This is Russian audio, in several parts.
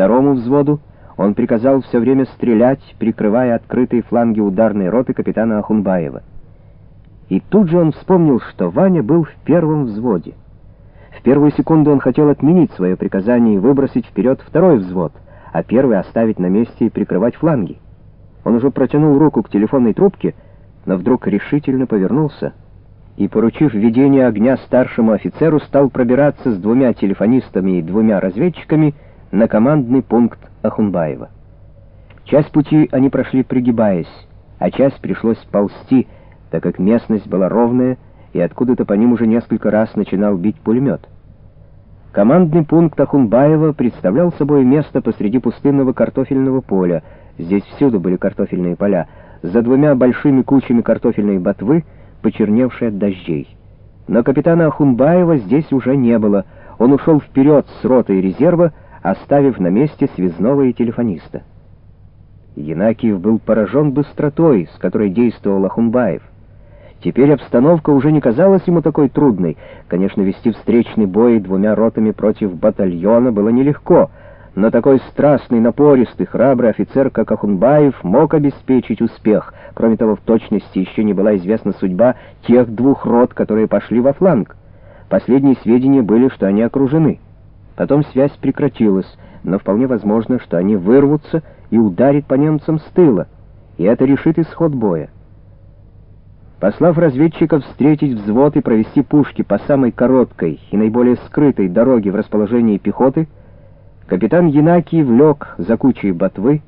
Второму взводу он приказал все время стрелять, прикрывая открытые фланги ударной роты капитана Ахунбаева. И тут же он вспомнил, что Ваня был в первом взводе. В первую секунду он хотел отменить свое приказание и выбросить вперед второй взвод, а первый оставить на месте и прикрывать фланги. Он уже протянул руку к телефонной трубке, но вдруг решительно повернулся и, поручив ведение огня старшему офицеру, стал пробираться с двумя телефонистами и двумя разведчиками на командный пункт Ахунбаева. Часть пути они прошли пригибаясь, а часть пришлось ползти, так как местность была ровная, и откуда-то по ним уже несколько раз начинал бить пулемет. Командный пункт Ахунбаева представлял собой место посреди пустынного картофельного поля, здесь всюду были картофельные поля, за двумя большими кучами картофельной ботвы, почерневшей от дождей. Но капитана Ахунбаева здесь уже не было, он ушел вперед с ротой резерва, оставив на месте связного и телефониста. Янакиев был поражен быстротой, с которой действовал Ахунбаев. Теперь обстановка уже не казалась ему такой трудной. Конечно, вести встречный бой двумя ротами против батальона было нелегко, но такой страстный, напористый, храбрый офицер, как Ахунбаев, мог обеспечить успех. Кроме того, в точности еще не была известна судьба тех двух рот, которые пошли во фланг. Последние сведения были, что они окружены. Потом связь прекратилась, но вполне возможно, что они вырвутся и ударят по немцам с тыла, и это решит исход боя. Послав разведчиков встретить взвод и провести пушки по самой короткой и наиболее скрытой дороге в расположении пехоты, капитан Янакий влек за кучей ботвы,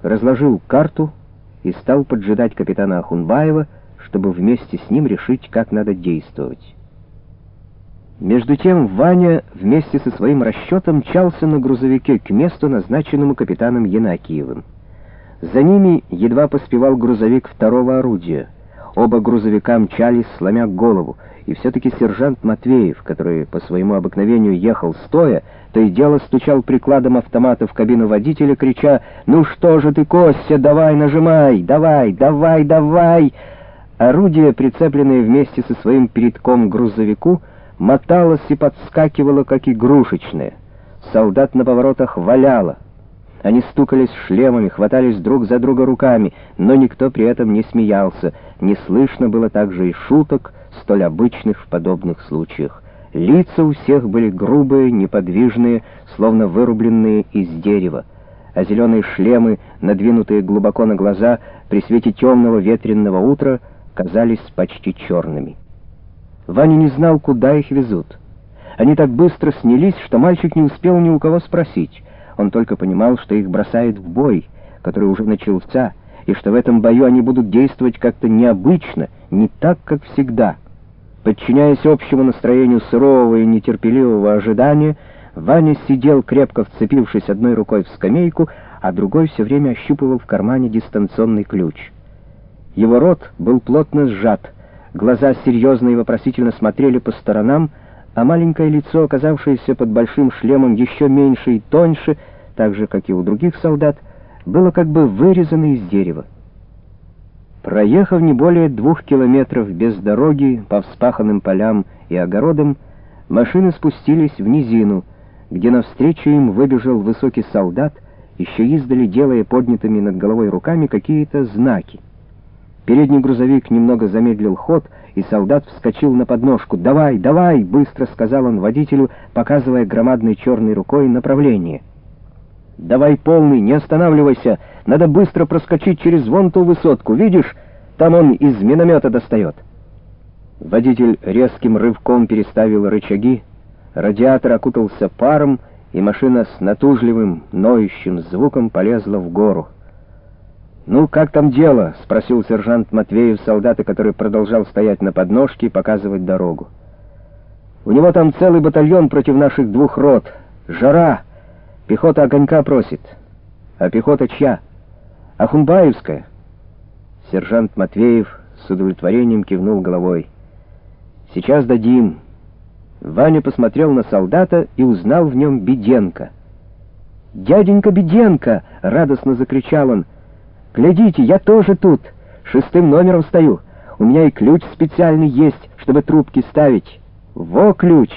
разложил карту и стал поджидать капитана Ахунбаева, чтобы вместе с ним решить, как надо действовать. Между тем Ваня вместе со своим расчетом мчался на грузовике к месту, назначенному капитаном Янакиевым. За ними едва поспевал грузовик второго орудия. Оба грузовика мчались, сломя голову, и все-таки сержант Матвеев, который по своему обыкновению ехал стоя, то и дело стучал прикладом автомата в кабину водителя, крича «Ну что же ты, Костя, давай нажимай, давай, давай, давай!» Орудие, прицепленное вместе со своим передком к грузовику, моталась и подскакивала, как игрушечная. Солдат на поворотах валяло. Они стукались шлемами, хватались друг за друга руками, но никто при этом не смеялся. Не слышно было также и шуток, столь обычных в подобных случаях. Лица у всех были грубые, неподвижные, словно вырубленные из дерева, а зеленые шлемы, надвинутые глубоко на глаза, при свете темного ветренного утра, казались почти черными. Ваня не знал, куда их везут. Они так быстро снялись, что мальчик не успел ни у кого спросить. Он только понимал, что их бросают в бой, который уже начался, и что в этом бою они будут действовать как-то необычно, не так, как всегда. Подчиняясь общему настроению сырого и нетерпеливого ожидания, Ваня сидел, крепко вцепившись одной рукой в скамейку, а другой все время ощупывал в кармане дистанционный ключ. Его рот был плотно сжат, Глаза серьезно и вопросительно смотрели по сторонам, а маленькое лицо, оказавшееся под большим шлемом еще меньше и тоньше, так же, как и у других солдат, было как бы вырезано из дерева. Проехав не более двух километров без дороги по вспаханным полям и огородам, машины спустились в низину, где навстречу им выбежал высокий солдат, еще издали делая поднятыми над головой руками какие-то знаки. Передний грузовик немного замедлил ход, и солдат вскочил на подножку. «Давай, давай!» — быстро сказал он водителю, показывая громадной черной рукой направление. «Давай полный, не останавливайся! Надо быстро проскочить через вон ту высотку. Видишь, там он из миномета достает!» Водитель резким рывком переставил рычаги, радиатор окутался паром, и машина с натужливым, ноющим звуком полезла в гору. «Ну, как там дело?» — спросил сержант Матвеев солдата, который продолжал стоять на подножке и показывать дорогу. «У него там целый батальон против наших двух рот. Жара! Пехота огонька просит. А пехота чья? Ахунбаевская?» Сержант Матвеев с удовлетворением кивнул головой. «Сейчас дадим». Ваня посмотрел на солдата и узнал в нем Беденко. «Дяденька Беденко!» — радостно закричал он — «Глядите, я тоже тут. Шестым номером стою. У меня и ключ специальный есть, чтобы трубки ставить. Во ключ!»